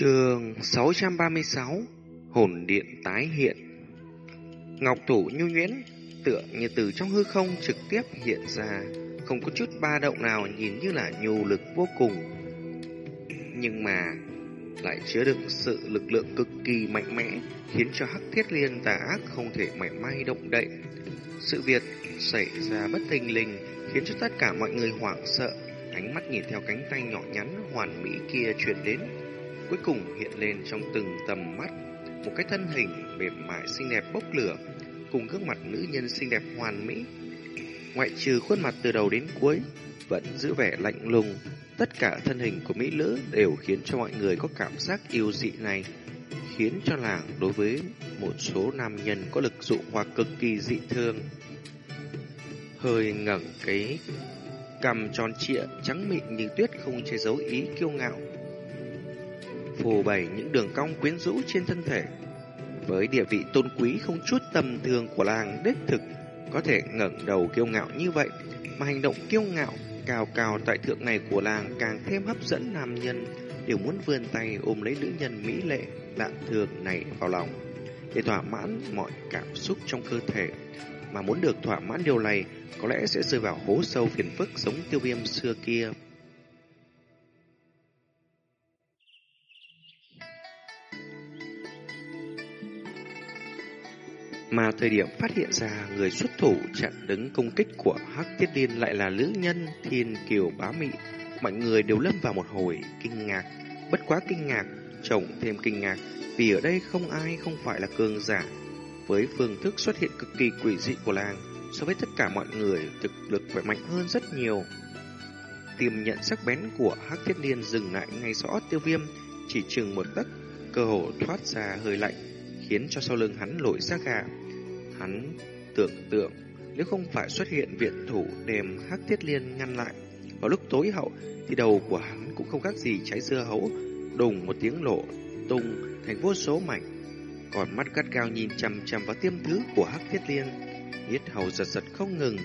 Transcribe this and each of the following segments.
Trường 636 Hồn điện tái hiện. Ngọc thủ nhu nhuyễn Tựa như từ trong hư không trực tiếp hiện ra, Không có chút ba động nào Nhìn như là nhu lực vô cùng. Nhưng mà Lại chứa đựng sự lực lượng cực kỳ mạnh mẽ, Khiến cho hắc thiết liên tà ác Không thể mảy may động đậy. Sự việc xảy ra bất thình lình, Khiến cho tất cả mọi người hoảng sợ. Ánh mắt nhìn theo cánh tay nhỏ nhắn, hoàn mỹ kia truyền đến cuối cùng hiện lên trong từng tầm mắt. Một cái thân hình mềm mại, xinh đẹp bốc lửa, cùng gương mặt nữ nhân xinh đẹp hoàn mỹ. Ngoại trừ khuôn mặt từ đầu đến cuối, vẫn giữ vẻ lạnh lùng. Tất cả thân hình của mỹ nữ đều khiến cho mọi người có cảm giác yêu dị này, khiến cho làng đối với một số nam nhân có lực dụ hoặc cực kỳ dị thương hơi ngẩng cái cằm tròn trịa, trắng mịn như tuyết không che giấu ý kiêu ngạo phù bày những đường cong quyến rũ trên thân thể. Với địa vị tôn quý không chút tầm thường của làng đích thực, có thể ngẩng đầu kiêu ngạo như vậy, mà hành động kiêu ngạo cao cao tại thượng này của làng càng thêm hấp dẫn nam nhân, đều muốn vươn tay ôm lấy nữ nhân mỹ lệ lạ thường này vào lòng, để thỏa mãn mọi cảm xúc trong cơ thể. Mà muốn được thỏa mãn điều này, có lẽ sẽ rơi vào hố sâu phiền phức giống tiêu viêm xưa kia. Mà thời điểm phát hiện ra người xuất thủ chặn đứng công kích của Hắc Tiết Liên lại là nữ nhân Thiên Kiều Bá Mị, mọi người đều lâm vào một hồi kinh ngạc, bất quá kinh ngạc, chồng thêm kinh ngạc, vì ở đây không ai không phải là cường giả. Với phương thức xuất hiện cực kỳ quỷ dị của làng, so với tất cả mọi người, thực lực phải mạnh hơn rất nhiều. Tiềm nhận sắc bén của Hắc Thiết Liên dừng lại ngay rõ tiêu viêm, chỉ chừng một tấc, cơ hồ thoát ra hơi lạnh, khiến cho sau lưng hắn nổi ra gà. Hắn tưởng tượng nếu không phải xuất hiện viện thủ đem hắc thiết liên ngăn lại, vào lúc tối hậu thì đầu của hắn cũng không khác gì trái dưa hấu, đùng một tiếng lộ tung thành vô số mảnh. Còn mắt gắt cao nhìn chằm chằm vào tiêm thứ của hắc thiết liên, yết hầu giật giật không ngừng,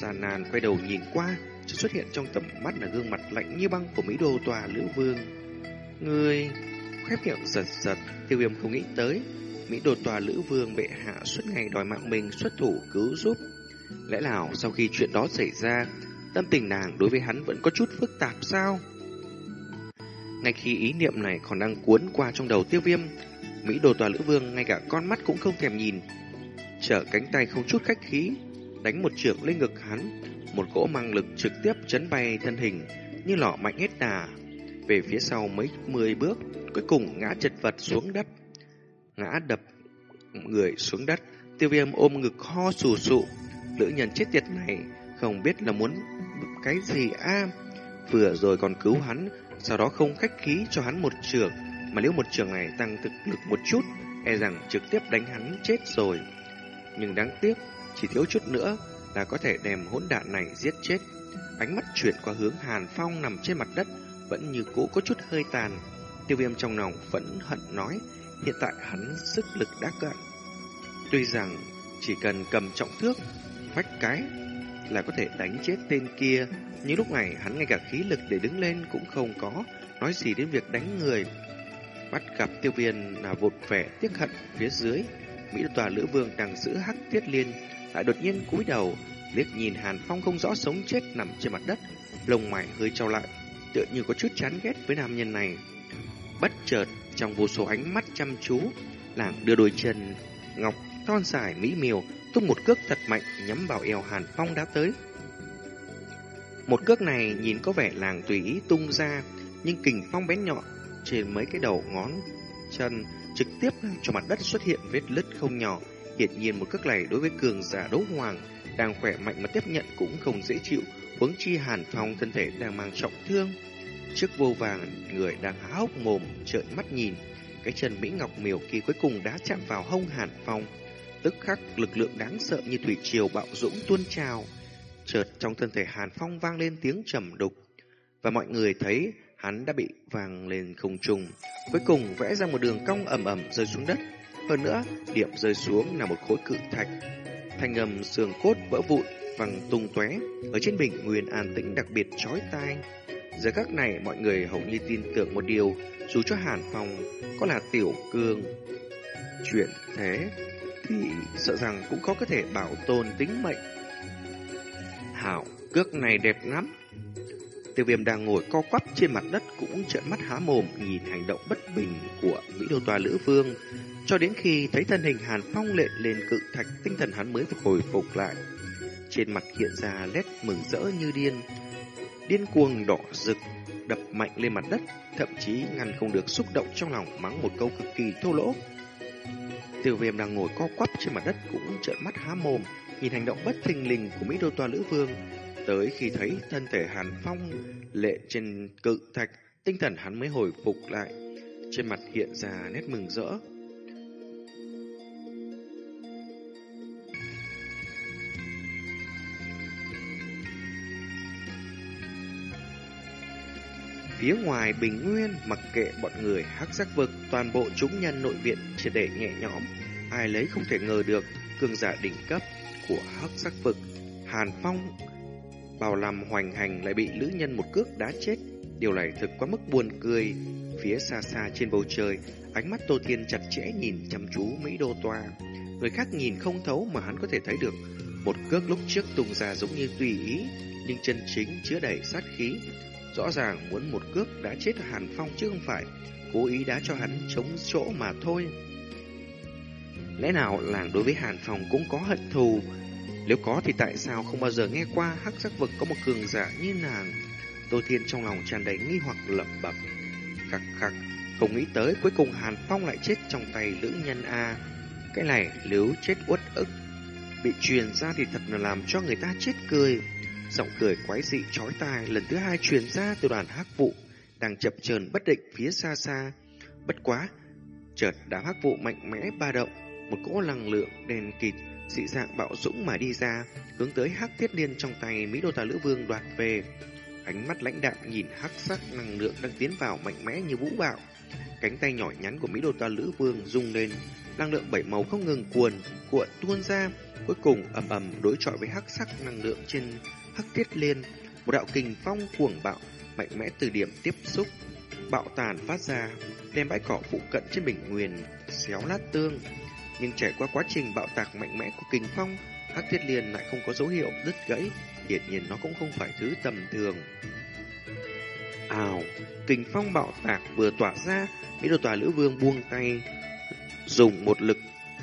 gian nan quay đầu nhìn qua, chỉ xuất hiện trong tầm mắt là gương mặt lạnh như băng của Mỹ Đô Tòa Lữ Vương. Người khép miệng giật giật, tiêu viêm không nghĩ tới, Mỹ đột tòa Lữ Vương bệ hạ suốt ngày đòi mạng mình xuất thủ cứu giúp. Lẽ nào sau khi chuyện đó xảy ra, tâm tình nàng đối với hắn vẫn có chút phức tạp sao? Ngay khi ý niệm này còn đang cuốn qua trong đầu tiêu viêm, Mỹ đồ tòa Lữ Vương ngay cả con mắt cũng không thèm nhìn. Trở cánh tay không chút khách khí, đánh một trưởng lên ngực hắn, một cỗ mang lực trực tiếp chấn bay thân hình như lọ mạnh hết đà. Về phía sau mấy mười bước, cuối cùng ngã chật vật xuống đất ngã đập người xuống đất. Tiêu viêm ôm ngực ho sù sụ. Lữ nhân chết tiệt này không biết là muốn cái gì a Vừa rồi còn cứu hắn, sau đó không khách khí cho hắn một trường. Mà nếu một trường này tăng thực lực một chút, e rằng trực tiếp đánh hắn chết rồi. Nhưng đáng tiếc, chỉ thiếu chút nữa là có thể đem hỗn đạn này giết chết. Ánh mắt chuyển qua hướng Hàn Phong nằm trên mặt đất, vẫn như cũ có chút hơi tàn. Tiêu viêm trong lòng vẫn hận nói, Hiện tại hắn sức lực đã cạn. Tuy rằng chỉ cần cầm trọng thước, vách cái là có thể đánh chết tên kia, nhưng lúc này hắn ngay cả khí lực để đứng lên cũng không có, nói gì đến việc đánh người. Bắt gặp tiêu viên là vụt vẻ tiếc hận phía dưới, Mỹ tòa lữ vương đang giữ hắc tiết liên, lại đột nhiên cúi đầu, liếc nhìn Hàn Phong không rõ sống chết nằm trên mặt đất, lông mày hơi trao lại, tựa như có chút chán ghét với nam nhân này. Bất chợt, trong vô số ánh mắt chăm chú, làng đưa đôi chân ngọc thon dài mỹ miều tung một cước thật mạnh nhắm vào eo Hàn Phong đã tới. Một cước này nhìn có vẻ làng tùy ý tung ra, nhưng kình phong bén nhọn trên mấy cái đầu ngón chân trực tiếp làm cho mặt đất xuất hiện vết lứt không nhỏ. Hiển nhiên một cước này đối với cường giả đấu hoàng đang khỏe mạnh mà tiếp nhận cũng không dễ chịu, huống chi Hàn Phong thân thể đang mang trọng thương. Trước vô vàng, người đang há hốc mồm, trợn mắt nhìn. Cái chân Mỹ Ngọc miều kia cuối cùng đã chạm vào hông Hàn Phong. Tức khắc lực lượng đáng sợ như thủy triều bạo dũng tuôn trào. Chợt trong thân thể Hàn Phong vang lên tiếng trầm đục. Và mọi người thấy hắn đã bị vang lên không trung Cuối cùng vẽ ra một đường cong ẩm ẩm rơi xuống đất. Hơn nữa, điểm rơi xuống là một khối cự thạch. Thanh âm xương cốt vỡ vụn, văng tung tóe ở trên bình nguyên an tĩnh đặc biệt chói tai. Giờ các này mọi người hầu như tin tưởng một điều, dù cho Hàn Phong có là tiểu cương chuyện thế thì sợ rằng cũng khó có thể bảo tồn tính mệnh. Hảo, cước này đẹp lắm. Tiêu viêm đang ngồi co quắp trên mặt đất cũng trợn mắt há mồm nhìn hành động bất bình của Mỹ Đô Tòa Lữ Vương. Cho đến khi thấy thân hình Hàn Phong lệ lên cự thạch tinh thần hắn mới hồi phục lại. Trên mặt hiện ra nét mừng rỡ như điên. Điên cuồng đỏ rực, đập mạnh lên mặt đất, thậm chí ngăn không được xúc động trong lòng mắng một câu cực kỳ thô lỗ. Tiêu viêm đang ngồi co quắp trên mặt đất cũng trợn mắt há mồm, nhìn hành động bất thình lình của Mỹ Đô Toa Lữ Vương. Tới khi thấy thân thể Hàn Phong lệ trên cự thạch, tinh thần hắn mới hồi phục lại. Trên mặt hiện ra nét mừng rỡ. Phía ngoài bình nguyên, mặc kệ bọn người hắc giác vực, toàn bộ chúng nhân nội viện chỉ để nhẹ nhõm. Ai lấy không thể ngờ được, cường giả đỉnh cấp của hắc giác vực, Hàn Phong, bào làm hoành hành lại bị lữ nhân một cước đá chết. Điều này thực quá mức buồn cười. Phía xa xa trên bầu trời, ánh mắt Tô Thiên chặt chẽ nhìn chăm chú Mỹ Đô Toa. Người khác nhìn không thấu mà hắn có thể thấy được. Một cước lúc trước tung ra giống như tùy ý, nhưng chân chính chứa đầy sát khí, Rõ ràng muốn một cước đã chết Hàn Phong chứ không phải cố ý đá cho hắn chống chỗ mà thôi. Lẽ nào làng đối với Hàn Phong cũng có hận thù? Nếu có thì tại sao không bao giờ nghe qua hắc sắc vực có một cường giả như nàng? Tô Thiên trong lòng tràn đầy nghi hoặc lẩm bẩm. Khắc khắc, không nghĩ tới cuối cùng Hàn Phong lại chết trong tay lữ nhân A. Cái này nếu chết uất ức, bị truyền ra thì thật là làm cho người ta chết cười. Giọng cười quái dị chói tai lần thứ hai truyền ra từ đoàn hắc vụ đang chập chờn bất định phía xa xa. Bất quá, chợt đám hắc vụ mạnh mẽ ba động, một cỗ năng lượng đèn kịt dị dạng bạo dũng mà đi ra, hướng tới hắc thiết liên trong tay Mỹ Đô Tà Lữ Vương đoạt về. Ánh mắt lãnh đạm nhìn hắc sắc năng lượng đang tiến vào mạnh mẽ như vũ bạo. Cánh tay nhỏ nhắn của Mỹ Đô Tà Lữ Vương rung lên, năng lượng bảy màu không ngừng cuồn, cuộn tuôn ra, cuối cùng ầm ầm đối chọi với hắc sắc năng lượng trên hắc thiết liên, một đạo kình phong cuồng bạo, mạnh mẽ từ điểm tiếp xúc, bạo tàn phát ra, đem bãi cỏ phụ cận trên bình nguyên xéo lát tương. Nhưng trải qua quá trình bạo tạc mạnh mẽ của kình phong, hắc thiết liên lại không có dấu hiệu đứt gãy, hiển nhiên nó cũng không phải thứ tầm thường. Ào, kình phong bạo tạc vừa tỏa ra, Mỹ đồ tòa lữ vương buông tay, dùng một lực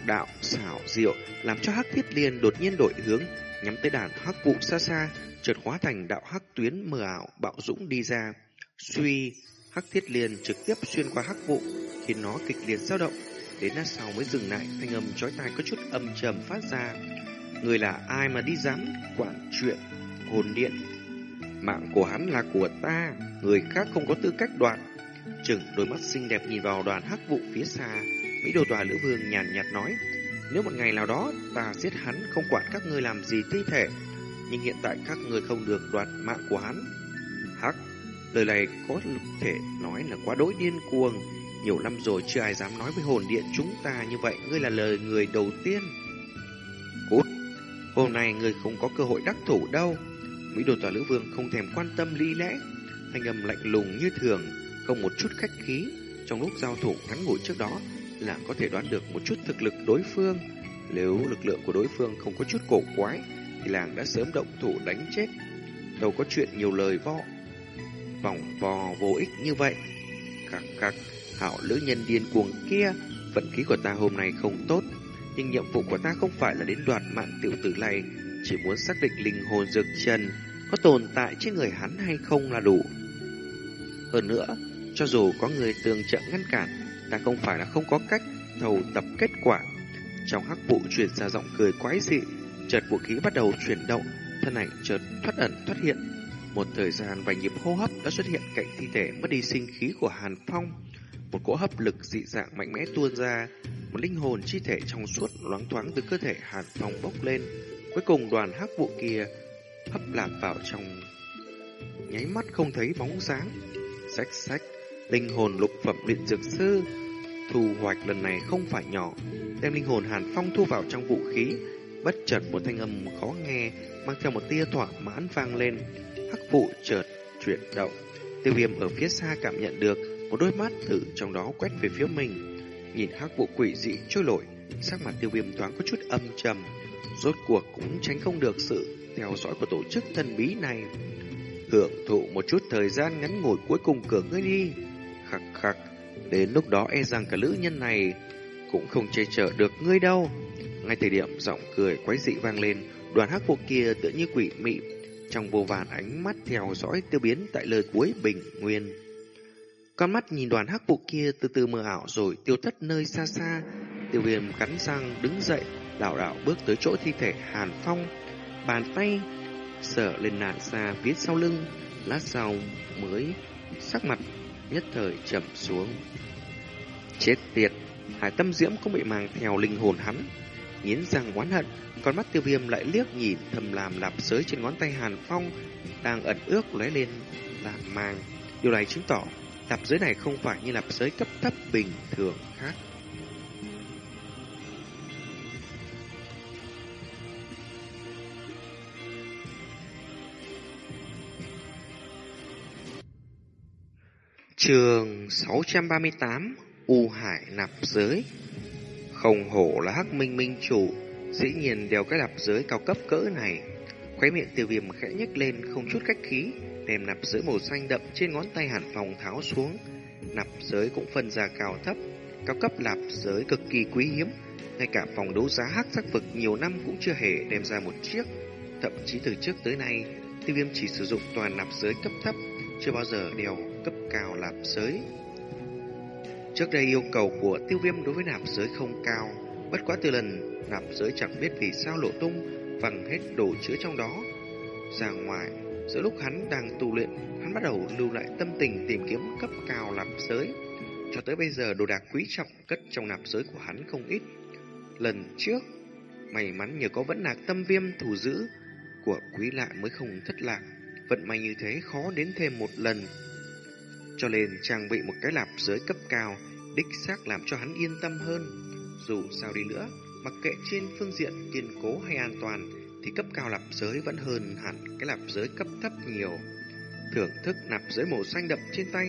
đạo xảo diệu làm cho hắc thiết liên đột nhiên đổi hướng nhắm tới đàn hắc vụ xa xa, chợt hóa thành đạo hắc tuyến mờ ảo bạo dũng đi ra. Suy, hắc thiết liền trực tiếp xuyên qua hắc vụ, khiến nó kịch liệt dao động. Đến lát sau mới dừng lại, thanh âm chói tai có chút âm trầm phát ra. Người là ai mà đi dám quản chuyện hồn điện? Mạng của hắn là của ta, người khác không có tư cách đoạt. Chừng đôi mắt xinh đẹp nhìn vào đoàn hắc vụ phía xa, Mỹ đồ tòa lữ vương nhàn nhạt nói, nếu một ngày nào đó ta giết hắn không quản các ngươi làm gì thi thể, nhưng hiện tại các ngươi không được đoạt mạng của hắn. Hắc, lời này có thể nói là quá đối điên cuồng. Nhiều năm rồi chưa ai dám nói với hồn điện chúng ta như vậy, ngươi là lời người đầu tiên. Cút, hôm nay ngươi không có cơ hội đắc thủ đâu. Mỹ đồ tòa lữ vương không thèm quan tâm lý lẽ, thanh âm lạnh lùng như thường, không một chút khách khí. Trong lúc giao thủ ngắn ngủi trước đó, là có thể đoán được một chút thực lực đối phương. Nếu lực lượng của đối phương không có chút cổ quái, thì làng đã sớm động thủ đánh chết. Đâu có chuyện nhiều lời vọ, vòng vò vô ích như vậy. Khắc khắc, hảo lữ nhân điên cuồng kia, vận khí của ta hôm nay không tốt. Nhưng nhiệm vụ của ta không phải là đến đoạt mạng tiểu tử này, chỉ muốn xác định linh hồn dược trần có tồn tại trên người hắn hay không là đủ. Hơn nữa, cho dù có người tường trợ ngăn cản, ta không phải là không có cách thầu tập kết quả. Trong hắc vụ truyền ra giọng cười quái dị, chợt vũ khí bắt đầu chuyển động, thân ảnh chợt thoát ẩn thoát hiện. Một thời gian vài nhịp hô hấp đã xuất hiện cạnh thi thể mất đi sinh khí của Hàn Phong. Một cỗ hấp lực dị dạng mạnh mẽ tuôn ra, một linh hồn chi thể trong suốt loáng thoáng từ cơ thể Hàn Phong bốc lên. Cuối cùng đoàn hắc vụ kia hấp lạc vào trong nháy mắt không thấy bóng dáng. Xách xách, linh hồn lục phẩm luyện dược sư Thu hoạch lần này không phải nhỏ, đem linh hồn Hàn Phong thu vào trong vũ khí, bất chợt một thanh âm khó nghe mang theo một tia thỏa mãn vang lên, hắc vụ chợt chuyển động, Tiêu viêm ở phía xa cảm nhận được một đôi mắt từ trong đó quét về phía mình. Nhìn hắc vụ quỷ dị trôi nổi, sắc mặt tiêu viêm thoáng có chút âm trầm. Rốt cuộc cũng tránh không được sự theo dõi của tổ chức thần bí này. Hưởng thụ một chút thời gian ngắn ngủi cuối cùng cửa ngươi đi. Khắc khắc, đến lúc đó e rằng cả lữ nhân này cũng không che chở được ngươi đâu. Ngay thời điểm giọng cười quái dị vang lên, đoàn hắc vụ kia tựa như quỷ mị, trong vô vàn ánh mắt theo dõi tiêu biến tại lời cuối bình nguyên. Con mắt nhìn đoàn hắc vụ kia từ từ mờ ảo rồi tiêu thất nơi xa xa. Tiêu viêm cắn răng đứng dậy, đảo đảo bước tới chỗ thi thể Hàn Phong. Bàn tay sở lên nạn xa phía sau lưng, lát sau mới sắc mặt nhất thời chậm xuống. Chết tiệt, hải tâm diễm cũng bị mang theo linh hồn hắn. Nghiến răng oán hận, con mắt tiêu viêm lại liếc nhìn thầm làm lạp sới trên ngón tay Hàn Phong đang ẩn ước lóe lên làm mang. Điều này chứng tỏ lạp giới này không phải như lạp giới cấp thấp bình thường khác. Trường 638 U Hải nạp giới. Không hổ là hắc minh minh chủ, Dĩ nhiên đeo cái nạp giới cao cấp cỡ này. Khóe miệng tiêu viêm khẽ nhếch lên không chút cách khí, Đem nạp giới màu xanh đậm trên ngón tay hàn phòng tháo xuống. Nạp giới cũng phân ra cao thấp, Cao cấp nạp giới cực kỳ quý hiếm. Ngay cả phòng đấu giá hắc sắc vực nhiều năm cũng chưa hề đem ra một chiếc. Thậm chí từ trước tới nay, Tiêu viêm chỉ sử dụng toàn nạp giới cấp thấp, Chưa bao giờ đeo cấp cao nạp giới. Trước đây yêu cầu của tiêu viêm đối với nạp giới không cao, bất quá từ lần nạp giới chẳng biết vì sao lộ tung, văng hết đồ chứa trong đó. Ra ngoài, giữa lúc hắn đang tu luyện, hắn bắt đầu lưu lại tâm tình tìm kiếm cấp cao nạp giới. Cho tới bây giờ đồ đạc quý trọng cất trong nạp giới của hắn không ít. Lần trước, may mắn nhờ có vẫn lạc tâm viêm thủ giữ của quý lạ mới không thất lạc. Vận may như thế khó đến thêm một lần cho nên trang bị một cái lạp giới cấp cao, đích xác làm cho hắn yên tâm hơn. Dù sao đi nữa, mặc kệ trên phương diện kiên cố hay an toàn, thì cấp cao lạp giới vẫn hơn hẳn cái lạp giới cấp thấp nhiều. Thưởng thức nạp giới màu xanh đậm trên tay,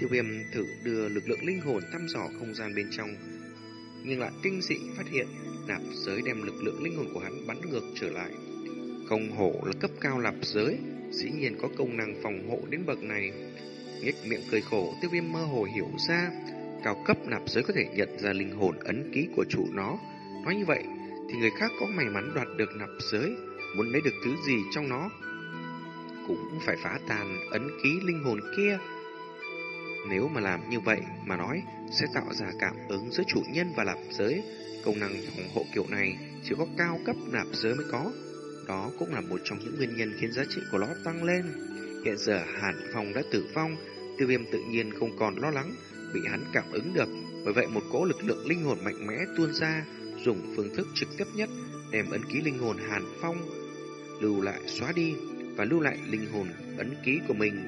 tiêu viêm thử đưa lực lượng linh hồn thăm dò không gian bên trong. Nhưng lại kinh dị phát hiện nạp giới đem lực lượng linh hồn của hắn bắn ngược trở lại. Không hổ là cấp cao lạp giới, dĩ nhiên có công năng phòng hộ đến bậc này nhếch miệng cười khổ, tiêu viêm mơ hồ hiểu ra, cao cấp nạp giới có thể nhận ra linh hồn ấn ký của chủ nó. Nói như vậy, thì người khác có may mắn đoạt được nạp giới, muốn lấy được thứ gì trong nó, cũng phải phá tan ấn ký linh hồn kia. Nếu mà làm như vậy mà nói, sẽ tạo ra cảm ứng giữa chủ nhân và nạp giới. Công năng phòng hộ kiểu này chỉ có cao cấp nạp giới mới có. Đó cũng là một trong những nguyên nhân khiến giá trị của nó tăng lên. Hiện giờ Hàn Phong đã tử vong, tiêu viêm tự nhiên không còn lo lắng, bị hắn cảm ứng được. Bởi vậy một cỗ lực lượng linh hồn mạnh mẽ tuôn ra, dùng phương thức trực tiếp nhất đem ấn ký linh hồn Hàn Phong lưu lại xóa đi và lưu lại linh hồn ấn ký của mình.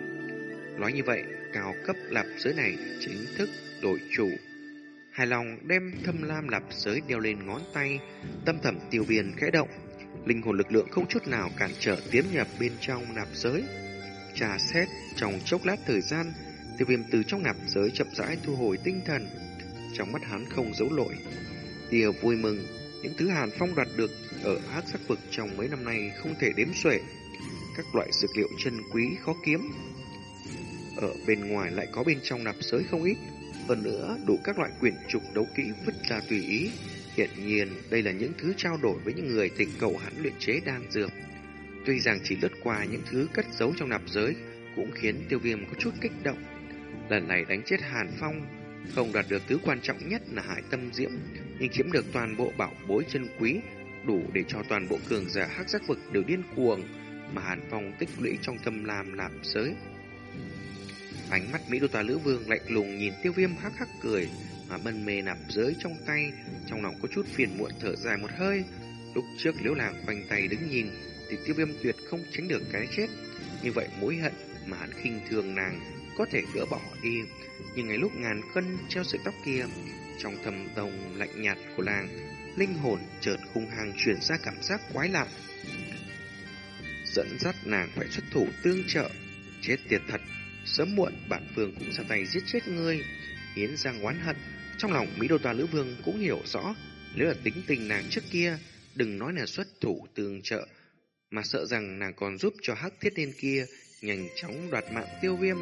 Nói như vậy, cao cấp lạp giới này chính thức đổi chủ. Hài lòng đem thâm lam lạp giới đeo lên ngón tay, tâm thẩm tiêu viền khẽ động. Linh hồn lực lượng không chút nào cản trở tiến nhập bên trong nạp giới trà xét trong chốc lát thời gian, tiêu viêm từ trong nạp giới chậm rãi thu hồi tinh thần. Trong mắt hắn không giấu lỗi. Tia vui mừng, những thứ Hàn Phong đoạt được ở hắc sắc vực trong mấy năm nay không thể đếm xuể. Các loại dược liệu chân quý khó kiếm. Ở bên ngoài lại có bên trong nạp giới không ít. Hơn nữa, đủ các loại quyển trục đấu kỹ vứt ra tùy ý. Hiện nhiên, đây là những thứ trao đổi với những người tình cầu hắn luyện chế đan dược. Tuy rằng chỉ lướt qua những thứ cất giấu trong nạp giới cũng khiến tiêu viêm có chút kích động. Lần này đánh chết Hàn Phong, không đạt được thứ quan trọng nhất là hải tâm diễm, nhưng chiếm được toàn bộ bảo bối chân quý, đủ để cho toàn bộ cường giả hắc giác vực đều điên cuồng mà Hàn Phong tích lũy trong tâm làm nạp giới. Ánh mắt Mỹ Đô Tòa Lữ Vương lạnh lùng nhìn tiêu viêm hắc hắc cười mà mân mê nạp giới trong tay, trong lòng có chút phiền muộn thở dài một hơi. Lúc trước liễu làng khoanh tay đứng nhìn, thì tiêu viêm tuyệt không tránh được cái chết. Như vậy mối hận mà hắn khinh thường nàng có thể gỡ bỏ đi. Nhưng ngày lúc ngàn cân treo sợi tóc kia, trong thầm đồng lạnh nhạt của làng, linh hồn chợt hung hăng chuyển ra cảm giác quái lạ. Dẫn dắt nàng phải xuất thủ tương trợ, chết tiệt thật, Sớm muộn bản vương cũng ra tay giết chết ngươi Yến giang oán hận Trong lòng Mỹ Đô Tòa Lữ Vương cũng hiểu rõ Nếu là tính tình nàng trước kia Đừng nói là xuất thủ tương trợ mà sợ rằng nàng còn giúp cho hắc thiết niên kia Nhanh chóng đoạt mạng tiêu viêm.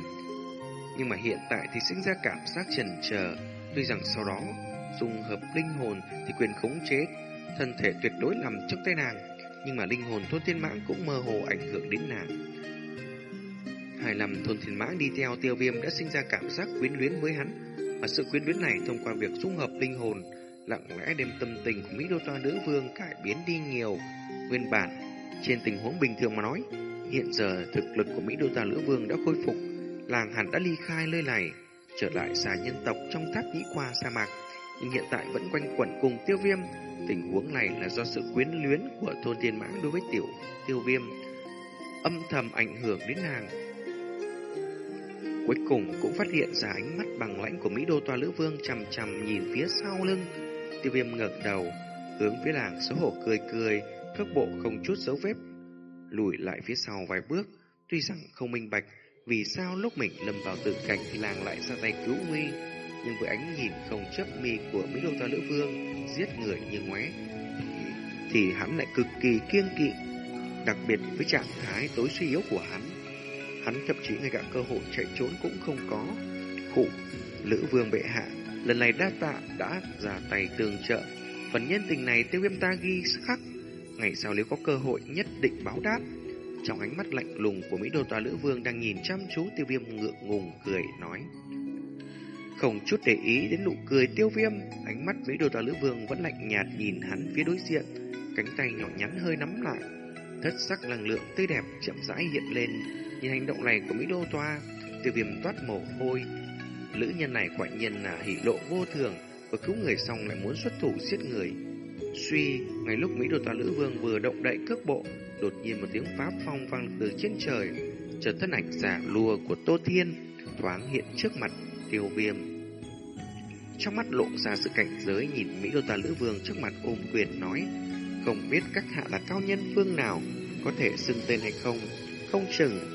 Nhưng mà hiện tại thì sinh ra cảm giác chần chờ. Tuy rằng sau đó Dung hợp linh hồn thì quyền khống chế Thân thể tuyệt đối nằm trong tay nàng Nhưng mà linh hồn thôn thiên mãng cũng mơ hồ ảnh hưởng đến nàng. Hai lầm thôn thiên mãng đi theo tiêu viêm đã sinh ra cảm giác quyến luyến với hắn Mà sự quyến luyến này thông qua việc dung hợp linh hồn Lặng lẽ đem tâm tình của Mỹ Đô Toa Nữ Vương cải biến đi nhiều. Nguyên bản, trên tình huống bình thường mà nói Hiện giờ thực lực của Mỹ Đô Tà Lữ Vương đã khôi phục Làng hẳn đã ly khai nơi này Trở lại xa nhân tộc trong tháp nhĩ qua sa mạc. Nhưng hiện tại vẫn quanh quẩn cùng tiêu viêm. Tình huống này là do sự quyến luyến của thôn thiên mãng đối với tiểu tiêu viêm Âm thầm ảnh hưởng đến nàng. Cuối cùng cũng phát hiện ra ánh mắt bằng lãnh của Mỹ Đô Toa Lữ Vương chằm chằm nhìn phía sau lưng. Tiêu viêm ngẩng đầu, hướng phía làng xấu hổ cười cười, cước bộ không chút dấu vết. Lùi lại phía sau vài bước, tuy rằng không minh bạch vì sao lúc mình lâm vào tự cảnh thì làng lại ra tay cứu nguy. Nhưng với ánh nhìn không chấp mi của Mỹ Đô ta Lữ Vương giết người như ngoé, thì hắn lại cực kỳ kiêng kỵ, đặc biệt với trạng thái tối suy yếu của hắn Hắn thậm chí ngay cả cơ hội chạy trốn cũng không có. Khụ, Lữ Vương bệ hạ, lần này đa tạ đã ra tay tương trợ. Phần nhân tình này tiêu viêm ta ghi khắc. Ngày sau nếu có cơ hội nhất định báo đáp. Trong ánh mắt lạnh lùng của Mỹ Đô Tòa Lữ Vương đang nhìn chăm chú tiêu viêm ngượng ngùng cười nói. Không chút để ý đến nụ cười tiêu viêm, ánh mắt Mỹ Đô Tòa Lữ Vương vẫn lạnh nhạt nhìn hắn phía đối diện, cánh tay nhỏ nhắn hơi nắm lại. Thất sắc năng lượng tươi đẹp chậm rãi hiện lên, Nhìn hành động này của Mỹ Đô Toa, tiêu viêm toát mồ hôi. Lữ nhân này quả nhiên là hỉ lộ vô thường, và cứu người xong lại muốn xuất thủ giết người. Suy, ngay lúc Mỹ Đô tòa Lữ Vương vừa động đậy cước bộ, đột nhiên một tiếng phá phong vang từ trên trời. Chợt thân ảnh giả lùa của Tô Thiên thoáng hiện trước mặt tiêu viêm. Trong mắt lộ ra sự cảnh giới nhìn Mỹ Đô tòa Lữ Vương trước mặt ôm quyền nói Không biết các hạ là cao nhân phương nào Có thể xưng tên hay không Không chừng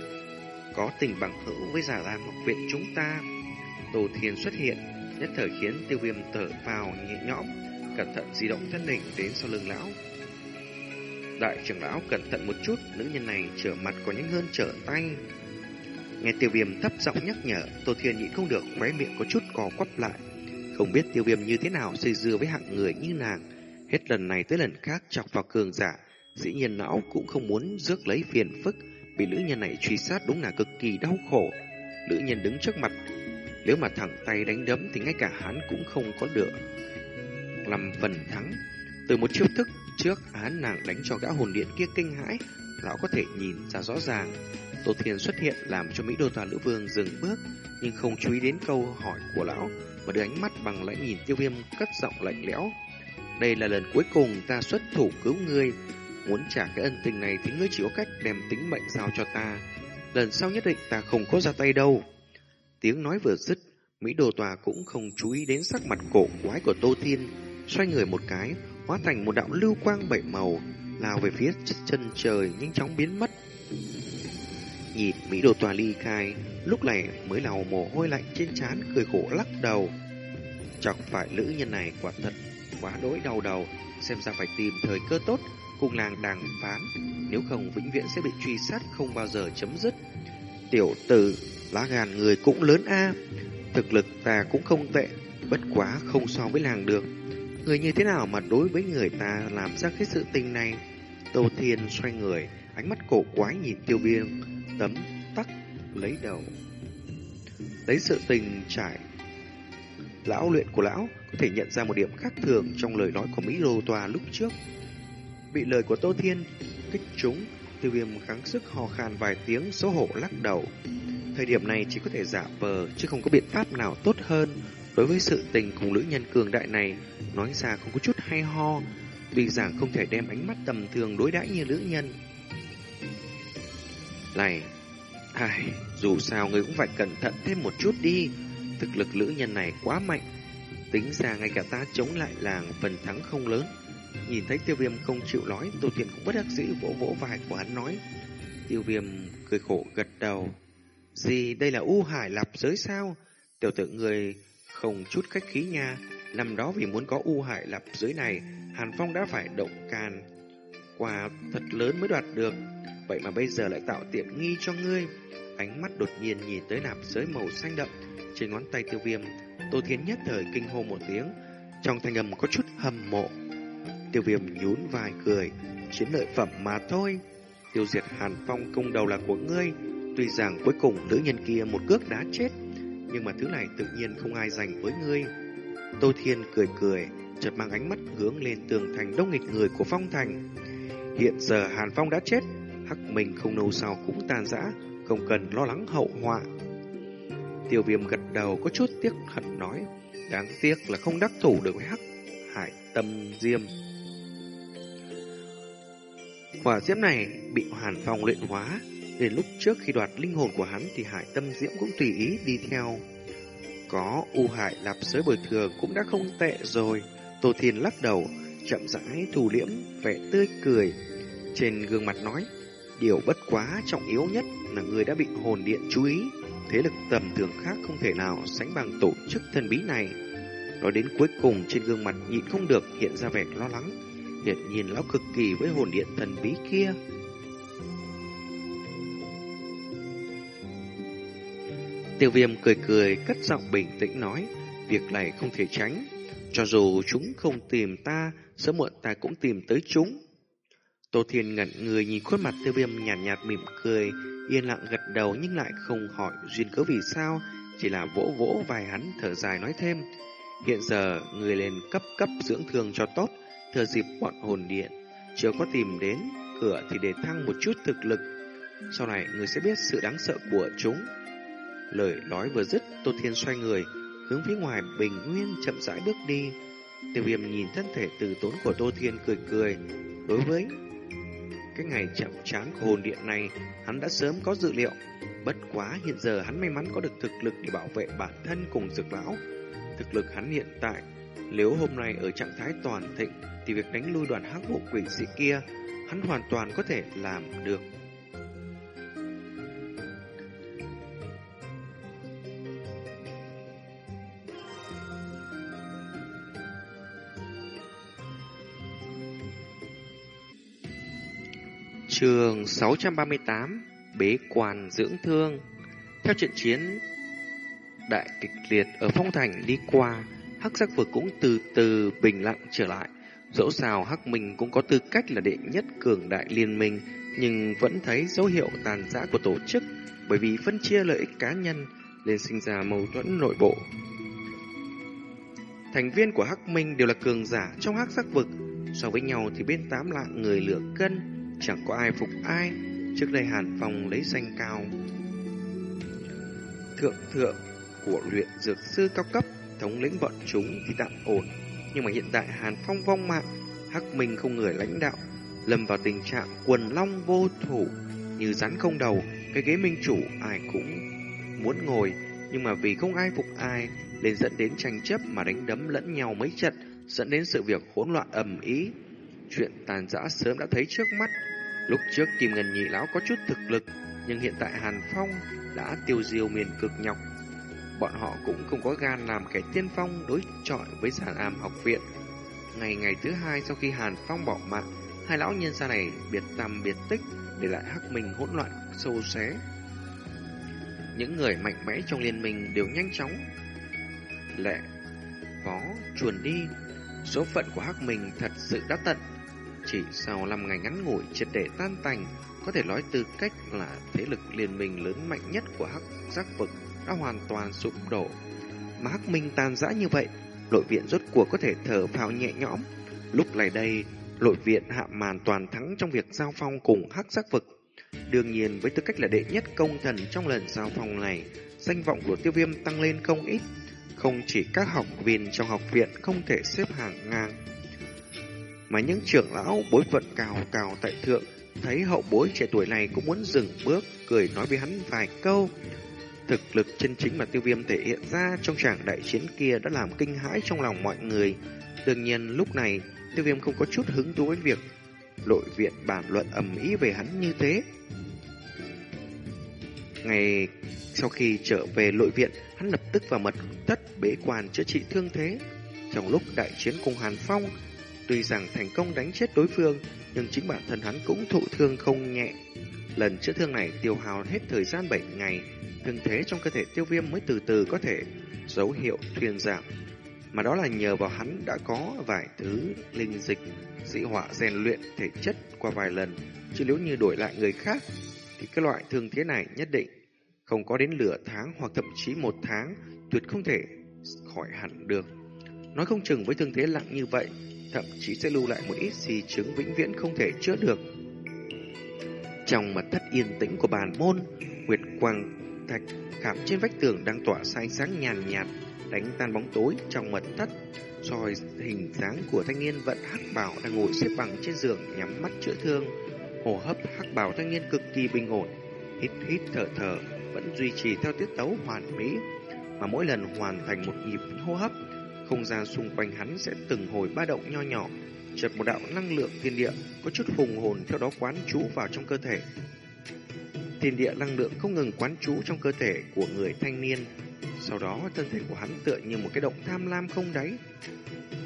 có tình bằng hữu với giả lam học viện chúng ta. Tô Thiên xuất hiện, nhất thời khiến tiêu viêm thở vào nhẹ nhõm, cẩn thận di động thân hình đến sau lưng lão. Đại trưởng lão cẩn thận một chút, nữ nhân này trở mặt có những hơn trở tay. Nghe tiêu viêm thấp giọng nhắc nhở, Tô Thiên nhịn không được, khóe miệng có chút cò quắp lại. Không biết tiêu viêm như thế nào xây dưa với hạng người như nàng. Hết lần này tới lần khác chọc vào cường giả, dĩ nhiên lão cũng không muốn rước lấy phiền phức, Bị nữ nhân này truy sát đúng là cực kỳ đau khổ. Nữ nhân đứng trước mặt, nếu mà thẳng tay đánh đấm thì ngay cả hắn cũng không có được. Làm phần thắng, từ một chiêu thức trước án nàng đánh cho gã hồn điện kia kinh hãi, lão có thể nhìn ra rõ ràng. Tô Thiên xuất hiện làm cho Mỹ Đô tòa Lữ Vương dừng bước, nhưng không chú ý đến câu hỏi của lão, mà đưa ánh mắt bằng lãnh nhìn tiêu viêm cất giọng lạnh lẽo. Đây là lần cuối cùng ta xuất thủ cứu ngươi, Muốn trả cái ân tình này thì ngươi chỉ có cách đem tính mệnh giao cho ta. Lần sau nhất định ta không có ra tay đâu. Tiếng nói vừa dứt, Mỹ Đồ Tòa cũng không chú ý đến sắc mặt cổ quái của Tô Thiên. Xoay người một cái, hóa thành một đạo lưu quang bảy màu, lao về phía chân trời nhanh chóng biến mất. Nhìn Mỹ Đồ Tòa ly khai, lúc này mới lau mồ hôi lạnh trên trán cười khổ lắc đầu. Chọc phải nữ nhân này quả thật quá đỗi đau đầu, xem ra phải tìm thời cơ tốt cùng nàng đàm phán, nếu không vĩnh viễn sẽ bị truy sát không bao giờ chấm dứt. Tiểu tử, lá gan người cũng lớn a, thực lực ta cũng không tệ, bất quá không so với nàng được. Người như thế nào mà đối với người ta làm ra cái sự tình này? Tô Thiên xoay người, ánh mắt cổ quái nhìn tiêu viêm, tấm tắc lấy đầu. Lấy sự tình trải lão luyện của lão có thể nhận ra một điểm khác thường trong lời nói của Mỹ Lô Tòa lúc trước. Bị lời của Tô Thiên kích trúng, tiêu viêm kháng sức hò khan vài tiếng xấu hổ lắc đầu. Thời điểm này chỉ có thể giả vờ, chứ không có biện pháp nào tốt hơn. Đối với sự tình cùng nữ nhân cường đại này, nói ra không có chút hay ho, vì giảng không thể đem ánh mắt tầm thường đối đãi như nữ nhân. Này, ai, dù sao người cũng phải cẩn thận thêm một chút đi, thực lực nữ nhân này quá mạnh. Tính ra ngay cả ta chống lại làng phần thắng không lớn, Nhìn thấy tiêu viêm không chịu nói, Tô Thiện cũng bất đắc dĩ vỗ vỗ vai của hắn nói. Tiêu viêm cười khổ gật đầu. Gì đây là U Hải Lạp giới sao? Tiểu tử người không chút khách khí nha. Năm đó vì muốn có U Hải Lạp dưới này, Hàn Phong đã phải động can. Quà thật lớn mới đoạt được. Vậy mà bây giờ lại tạo tiện nghi cho ngươi. Ánh mắt đột nhiên nhìn tới nạp giới màu xanh đậm trên ngón tay tiêu viêm. Tô Thiên nhất thời kinh hô một tiếng. Trong thanh âm có chút hầm mộ. Tiêu viêm nhún vai cười. Chiến lợi phẩm mà thôi. Tiêu diệt Hàn Phong công đầu là của ngươi. Tuy rằng cuối cùng nữ nhân kia một cước đã chết. Nhưng mà thứ này tự nhiên không ai dành với ngươi. Tô Thiên cười cười, chợt mang ánh mắt hướng lên tường thành đông nghịch người của Phong Thành. Hiện giờ Hàn Phong đã chết, Hắc Minh không lâu sau cũng tàn rã, không cần lo lắng hậu họa. Tiêu viêm gật đầu có chút tiếc hận nói, đáng tiếc là không đắc thủ được với Hắc Hải Tâm Diêm. Quả diễm này bị Hàn Phong luyện hóa, đến lúc trước khi đoạt linh hồn của hắn thì Hải Tâm Diễm cũng tùy ý đi theo. Có U Hải Lạp giới bồi thường cũng đã không tệ rồi. Tô Thiên lắc đầu, chậm rãi thủ liễm, vẻ tươi cười. Trên gương mặt nói, điều bất quá trọng yếu nhất là người đã bị hồn điện chú ý. Thế lực tầm thường khác không thể nào sánh bằng tổ chức thần bí này. Nói đến cuối cùng trên gương mặt nhịn không được hiện ra vẻ lo lắng. Hiển nhiên lão cực kỳ với hồn điện thần bí kia. Tiêu viêm cười cười, cất giọng bình tĩnh nói, việc này không thể tránh. Cho dù chúng không tìm ta, sớm muộn ta cũng tìm tới chúng. Tô Thiên ngẩn người nhìn khuôn mặt tiêu viêm nhàn nhạt, nhạt mỉm cười, yên lặng gật đầu nhưng lại không hỏi duyên cớ vì sao, chỉ là vỗ vỗ vài hắn thở dài nói thêm. Hiện giờ người lên cấp cấp dưỡng thương cho tốt, thừa dịp bọn hồn điện, chưa có tìm đến cửa thì để thăng một chút thực lực. Sau này người sẽ biết sự đáng sợ của chúng. Lời nói vừa dứt, Tô Thiên xoay người, hướng phía ngoài bình nguyên chậm rãi bước đi. Tiêu viêm nhìn thân thể từ tốn của Tô Thiên cười cười. Đối với cái ngày chậm chán của hồn điện này, hắn đã sớm có dự liệu. Bất quá hiện giờ hắn may mắn có được thực lực để bảo vệ bản thân cùng dược lão. Thực lực hắn hiện tại, nếu hôm nay ở trạng thái toàn thịnh, thì việc đánh lui đoàn hắc bộ quỷ sĩ kia, hắn hoàn toàn có thể làm được. Trường 638 Bế quan dưỡng thương Theo trận chiến đại kịch liệt ở phong thành đi qua, Hắc giác vực cũng từ từ bình lặng trở lại. Dẫu sao Hắc Minh cũng có tư cách là đệ nhất cường đại liên minh, nhưng vẫn thấy dấu hiệu tàn giã của tổ chức bởi vì phân chia lợi ích cá nhân nên sinh ra mâu thuẫn nội bộ. Thành viên của Hắc Minh đều là cường giả trong Hắc giác vực, so với nhau thì bên tám lạng người lửa cân, chẳng có ai phục ai. Trước đây Hàn Phong lấy danh cao. Thượng thượng của luyện dược sư cao cấp, thống lĩnh bọn chúng thì tạm ổn. Nhưng mà hiện tại Hàn Phong vong mạng, Hắc Minh không người lãnh đạo, lâm vào tình trạng quần long vô thủ, như rắn không đầu, cái ghế minh chủ ai cũng muốn ngồi, nhưng mà vì không ai phục ai, nên dẫn đến tranh chấp mà đánh đấm lẫn nhau mấy trận, dẫn đến sự việc hỗn loạn ầm ĩ. Chuyện tàn dã sớm đã thấy trước mắt, Lúc trước Kim Ngân Nhị Lão có chút thực lực, nhưng hiện tại Hàn Phong đã tiêu diêu miền cực nhọc. Bọn họ cũng không có gan làm kẻ tiên phong đối chọi với giàn am học viện. Ngày ngày thứ hai sau khi Hàn Phong bỏ mạng, hai lão nhân gia này biệt tâm biệt tích để lại hắc minh hỗn loạn sâu xé. Những người mạnh mẽ trong liên minh đều nhanh chóng lệ phó chuồn đi. Số phận của hắc minh thật sự đã tận chỉ sau 5 ngày ngắn ngủi triệt để tan tành, có thể nói tư cách là thế lực liên minh lớn mạnh nhất của Hắc Giác vực đã hoàn toàn sụp đổ. Mà Hắc Minh tan rã như vậy, nội viện rốt cuộc có thể thở phào nhẹ nhõm. Lúc này đây, nội viện hạ màn toàn thắng trong việc giao phong cùng Hắc Giác vực. Đương nhiên với tư cách là đệ nhất công thần trong lần giao phong này, danh vọng của tiêu viêm tăng lên không ít. Không chỉ các học viên trong học viện không thể xếp hàng ngang mà những trưởng lão bối phận cao cao tại thượng thấy hậu bối trẻ tuổi này cũng muốn dừng bước, cười nói với hắn vài câu. Thực lực chân chính mà tiêu viêm thể hiện ra trong tràng đại chiến kia đã làm kinh hãi trong lòng mọi người. Đương nhiên lúc này, tiêu viêm không có chút hứng thú với việc nội viện bàn luận ầm ý về hắn như thế. Ngày sau khi trở về nội viện, hắn lập tức vào mật thất bế quan chữa trị thương thế. Trong lúc đại chiến cùng Hàn Phong, tuy rằng thành công đánh chết đối phương, nhưng chính bản thân hắn cũng thụ thương không nhẹ. Lần chữa thương này tiêu hao hết thời gian 7 ngày, thương thế trong cơ thể tiêu viêm mới từ từ có thể dấu hiệu thuyên giảm. Mà đó là nhờ vào hắn đã có vài thứ linh dịch, dị họa rèn luyện thể chất qua vài lần, chứ nếu như đổi lại người khác, thì cái loại thương thế này nhất định không có đến lửa tháng hoặc thậm chí một tháng, tuyệt không thể khỏi hẳn được. Nói không chừng với thương thế nặng như vậy, thậm chí sẽ lưu lại một ít di chứng vĩnh viễn không thể chữa được. Trong mật thất yên tĩnh của bàn môn, Nguyệt Quang Thạch khảm trên vách tường đang tỏa ra ánh sáng nhàn nhạt, đánh tan bóng tối trong mật thất, soi hình dáng của thanh niên vận hắc bảo đang ngồi xếp bằng trên giường nhắm mắt chữa thương. Hô hấp hắc bảo thanh niên cực kỳ bình ổn, hít hít thở thở, vẫn duy trì theo tiết tấu hoàn mỹ, mà mỗi lần hoàn thành một nhịp hô hấp, không gian xung quanh hắn sẽ từng hồi ba động nho nhỏ, chợt một đạo năng lượng thiên địa có chút hùng hồn theo đó quán trú vào trong cơ thể. Thiên địa năng lượng không ngừng quán trú trong cơ thể của người thanh niên, sau đó thân thể của hắn tựa như một cái động tham lam không đáy.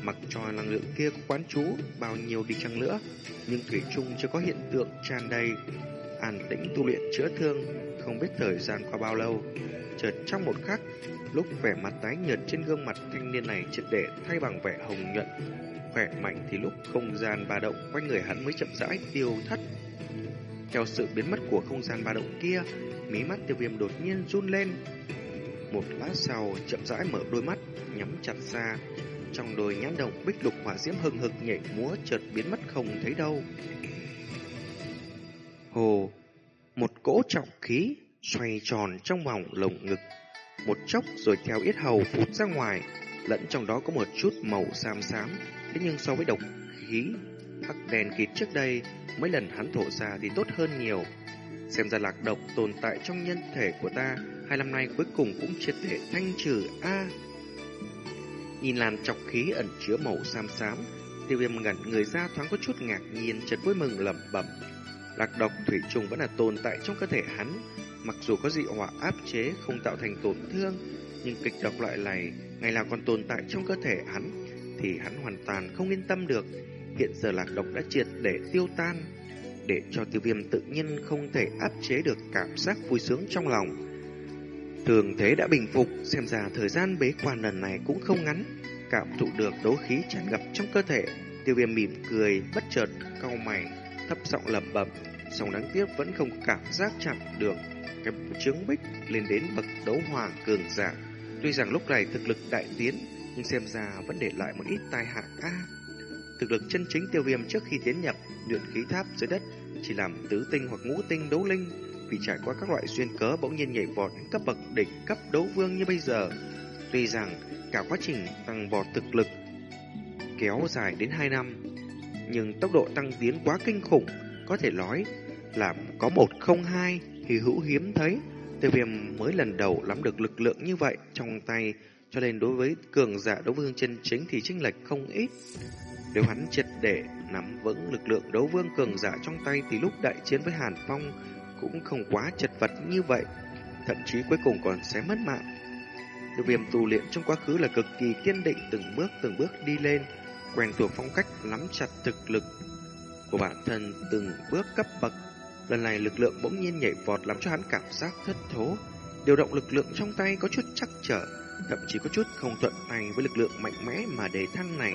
Mặc cho năng lượng kia có quán trú bao nhiêu đi chăng nữa, nhưng thủy chung chưa có hiện tượng tràn đầy. An tĩnh tu luyện chữa thương, không biết thời gian qua bao lâu. Chợt trong một khắc, lúc vẻ mặt tái nhợt trên gương mặt thanh niên này triệt để thay bằng vẻ hồng nhuận, khỏe mạnh thì lúc không gian ba động quanh người hắn mới chậm rãi tiêu thất. Theo sự biến mất của không gian ba động kia, mí mắt tiêu viêm đột nhiên run lên. Một lát sau, chậm rãi mở đôi mắt, nhắm chặt ra. Trong đôi nhãn động bích lục hỏa diễm hừng hực nhảy múa chợt biến mất không thấy đâu. Hồ, một cỗ trọng khí xoay tròn trong vòng lồng ngực, một chốc rồi theo yết hầu phun ra ngoài, lẫn trong đó có một chút màu xám xám, thế nhưng so với độc khí hắc đèn kịt trước đây, mấy lần hắn thổ ra thì tốt hơn nhiều. Xem ra lạc độc tồn tại trong nhân thể của ta, hai năm nay cuối cùng cũng triệt để thanh trừ a. Nhìn làn chọc khí ẩn chứa màu xám xám, tiêu viêm ngẩn người ra thoáng có chút ngạc nhiên, chợt vui mừng lẩm bẩm. Lạc độc thủy trùng vẫn là tồn tại trong cơ thể hắn, mặc dù có dị hỏa áp chế không tạo thành tổn thương, nhưng kịch độc loại này ngày nào còn tồn tại trong cơ thể hắn, thì hắn hoàn toàn không yên tâm được. Hiện giờ lạc độc đã triệt để tiêu tan, để cho tiêu viêm tự nhiên không thể áp chế được cảm giác vui sướng trong lòng. Thường thế đã bình phục, xem ra thời gian bế quan lần này cũng không ngắn, cảm thụ được đấu khí tràn ngập trong cơ thể. Tiêu viêm mỉm cười, bất chợt, cau mày, thấp giọng lẩm bẩm, song đáng tiếc vẫn không cảm giác chạm được cái chướng bích lên đến bậc đấu hoàng cường giả. Tuy rằng lúc này thực lực đại tiến, nhưng xem ra vẫn để lại một ít tai hại a. thực lực chân chính tiêu viêm trước khi tiến nhập luyện khí tháp dưới đất chỉ làm tứ tinh hoặc ngũ tinh đấu linh, vì trải qua các loại xuyên cớ bỗng nhiên nhảy vọt đến cấp bậc đỉnh cấp đấu vương như bây giờ. Tuy rằng cả quá trình tăng vọt thực lực kéo dài đến 2 năm, nhưng tốc độ tăng tiến quá kinh khủng, có thể nói là có một không hai thì hữu hiếm thấy. Tiêu viêm mới lần đầu nắm được lực lượng như vậy trong tay, cho nên đối với cường giả đấu vương chân chính thì chênh lệch không ít. Nếu hắn triệt để nắm vững lực lượng đấu vương cường giả trong tay thì lúc đại chiến với Hàn Phong cũng không quá chật vật như vậy, thậm chí cuối cùng còn sẽ mất mạng. Tiêu viêm tu luyện trong quá khứ là cực kỳ kiên định từng bước từng bước đi lên, quen thuộc phong cách nắm chặt thực lực của bản thân từng bước cấp bậc. Lần này lực lượng bỗng nhiên nhảy vọt làm cho hắn cảm giác thất thố. Điều động lực lượng trong tay có chút chắc trở, thậm chí có chút không thuận tay với lực lượng mạnh mẽ mà đề thăng này.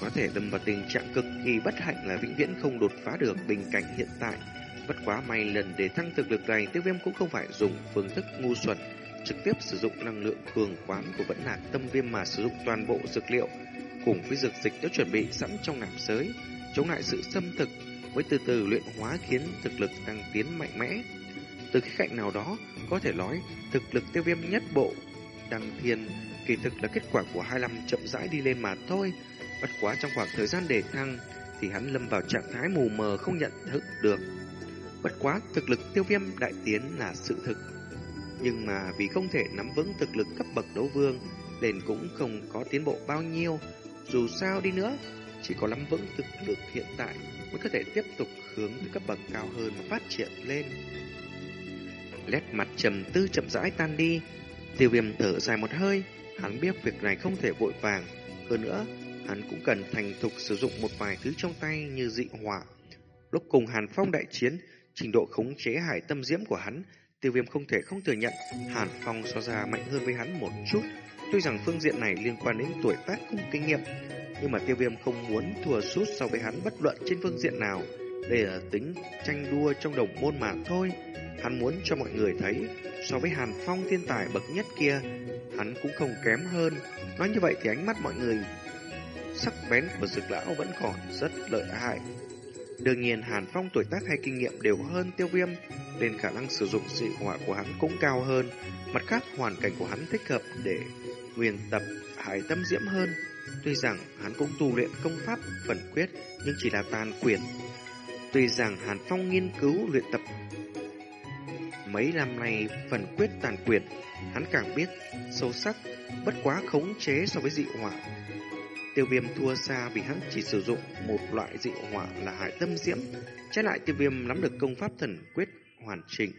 Có thể đâm vào tình trạng cực kỳ bất hạnh là vĩnh viễn không đột phá được bình cảnh hiện tại. Bất quá may lần đề thăng thực lực này, tiêu viêm cũng không phải dùng phương thức ngu xuẩn, trực tiếp sử dụng năng lượng cường quán của vẫn lạc tâm viêm mà sử dụng toàn bộ dược liệu cùng với dược dịch đã chuẩn bị sẵn trong nạp giới, chống lại sự xâm thực mới từ từ luyện hóa khiến thực lực tăng tiến mạnh mẽ. Từ khía cạnh nào đó, có thể nói thực lực tiêu viêm nhất bộ đăng thiên kỳ thực là kết quả của hai năm chậm rãi đi lên mà thôi. Bất quá trong khoảng thời gian đề thăng thì hắn lâm vào trạng thái mù mờ không nhận thức được. Bất quá thực lực tiêu viêm đại tiến là sự thực. Nhưng mà vì không thể nắm vững thực lực cấp bậc đấu vương nên cũng không có tiến bộ bao nhiêu. Dù sao đi nữa, chỉ có nắm vững thực lực hiện tại mới có thể tiếp tục hướng tới cấp bậc cao hơn và phát triển lên. Nét mặt trầm tư chậm rãi tan đi. Tiêu viêm thở dài một hơi. Hắn biết việc này không thể vội vàng. Hơn nữa, hắn cũng cần thành thục sử dụng một vài thứ trong tay như dị hỏa. Lúc cùng Hàn Phong đại chiến, trình độ khống chế hải tâm diễm của hắn, tiêu viêm không thể không thừa nhận Hàn Phong so ra mạnh hơn với hắn một chút. Tuy rằng phương diện này liên quan đến tuổi tác cùng kinh nghiệm, nhưng mà tiêu viêm không muốn thua sút so với hắn bất luận trên phương diện nào. Đây là tính tranh đua trong đồng môn mà thôi. Hắn muốn cho mọi người thấy, so với Hàn Phong thiên tài bậc nhất kia, hắn cũng không kém hơn. Nói như vậy thì ánh mắt mọi người sắc bén của dược lão vẫn còn rất lợi hại. Đương nhiên Hàn Phong tuổi tác hay kinh nghiệm đều hơn tiêu viêm, nên khả năng sử dụng dị hỏa của hắn cũng cao hơn. Mặt khác hoàn cảnh của hắn thích hợp để nguyên tập hải tâm diễm hơn. Tuy rằng hắn cũng tu luyện công pháp phần quyết nhưng chỉ là tàn quyền. Tuy rằng Hàn Phong nghiên cứu luyện tập mấy năm nay phần quyết tàn quyền, hắn càng biết sâu sắc, bất quá khống chế so với dị hỏa. Tiêu viêm thua xa vì hắn chỉ sử dụng một loại dị hỏa là hải tâm diễm, trái lại tiêu viêm nắm được công pháp thần quyết hoàn chỉnh.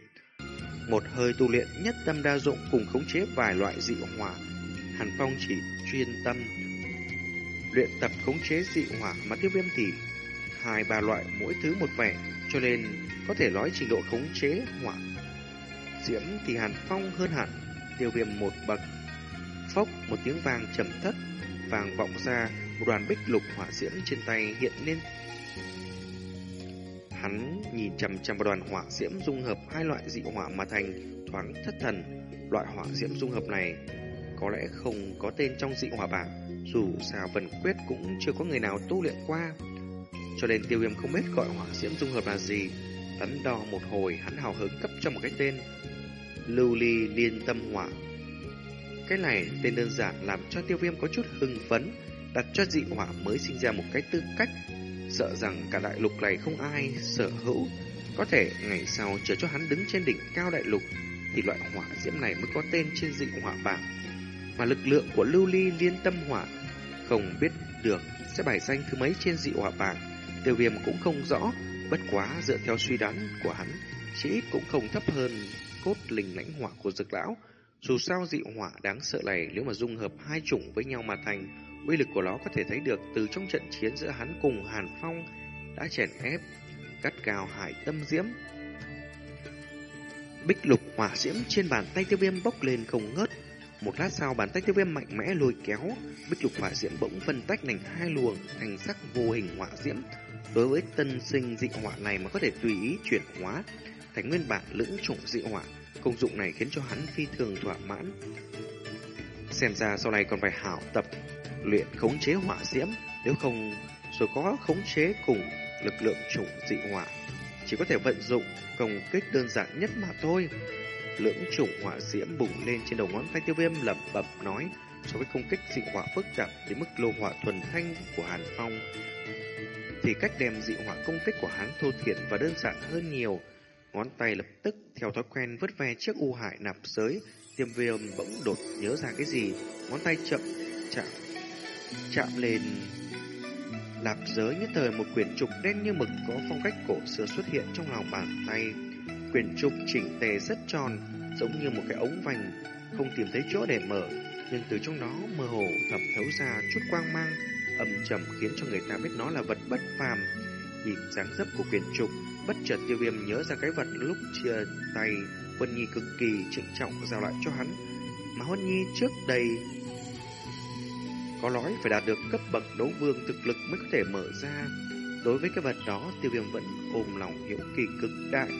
Một hơi tu luyện nhất tâm đa dụng cùng khống chế vài loại dị hỏa. Hàn Phong chỉ chuyên tâm luyện tập khống chế dị hỏa mà tiêu viêm thì hai ba loại mỗi thứ một vẻ, cho nên có thể nói trình độ khống chế hỏa diễm thì Hàn Phong hơn hẳn tiêu viêm một bậc. Phốc một tiếng vang trầm thất, vàng vọng ra, một đoàn bích lục hỏa diễm trên tay hiện lên. Hắn nhìn chằm chằm vào đoàn hỏa diễm dung hợp hai loại dị hỏa mà thành thoáng thất thần. Loại hỏa diễm dung hợp này có lẽ không có tên trong dị hỏa bảng, dù sao vần quyết cũng chưa có người nào tu luyện qua. Cho nên tiêu viêm không biết gọi hỏa diễm dung hợp là gì. Đắn đo một hồi hắn hào hứng cấp cho một cái tên. Lưu ly liên tâm hỏa. Cái này tên đơn giản làm cho tiêu viêm có chút hưng phấn Đặt cho dị hỏa mới sinh ra một cái tư cách. Sợ rằng cả đại lục này không ai sở hữu. Có thể ngày sau chờ cho hắn đứng trên đỉnh cao đại lục Thì loại hỏa diễm này mới có tên trên dị hỏa bảng. Mà lực lượng của lưu ly liên tâm hỏa Không biết được sẽ bài danh thứ mấy trên dị hỏa bảng Tiêu viêm cũng không rõ Bất quá dựa theo suy đoán của hắn Chỉ ít cũng không thấp hơn cốt linh lãnh hỏa của dược lão. Dù sao dị hỏa đáng sợ này nếu mà dung hợp hai chủng với nhau mà thành, uy lực của nó có thể thấy được từ trong trận chiến giữa hắn cùng Hàn Phong đã chèn ép, cắt cao hải tâm diễm. Bích lục hỏa diễm trên bàn tay tiêu viêm bốc lên không ngớt. Một lát sau bàn tay tiêu viêm mạnh mẽ lôi kéo, bích lục hỏa diễm bỗng phân tách thành hai luồng thành sắc vô hình hỏa diễm. Đối với tân sinh dị hỏa này mà có thể tùy ý chuyển hóa, thành nguyên bản lưỡng trụng dị hỏa. Công dụng này khiến cho hắn phi thường thỏa mãn. Xem ra sau này còn phải hảo tập luyện khống chế hỏa diễm, nếu không rồi có khống chế cùng lực lượng trụng dị hỏa. Chỉ có thể vận dụng công kích đơn giản nhất mà thôi. Lưỡng trùng hỏa diễm bùng lên trên đầu ngón tay tiêu viêm lẩm bẩm nói so với công kích dị hỏa phức tạp đến mức lô hỏa thuần thanh của Hàn Phong thì cách đem dị hỏa công kích của hắn thô thiển và đơn giản hơn nhiều. Ngón tay lập tức theo thói quen vứt ve chiếc u hại nạp giới, tiêm viêm bỗng đột nhớ ra cái gì, ngón tay chậm chạm chạm lên nạp giới nhất thời một quyển trục đen như mực có phong cách cổ xưa xuất hiện trong lòng bàn tay. Quyển trục chỉnh tề rất tròn, giống như một cái ống vành, không tìm thấy chỗ để mở, nhưng từ trong đó mơ hồ thẩm thấu ra chút quang mang, âm trầm khiến cho người ta biết nó là vật bất phàm. Nhìn dáng dấp của quyển trục, Bất chợt tiêu viêm nhớ ra cái vật lúc chia tay Huân Nhi cực kỳ trịnh trọng giao lại cho hắn. Mà Huân Nhi trước đây Có nói phải đạt được cấp bậc đấu vương thực lực mới có thể mở ra. Đối với cái vật đó tiêu viêm vẫn ôm lòng hiểu kỳ cực đại.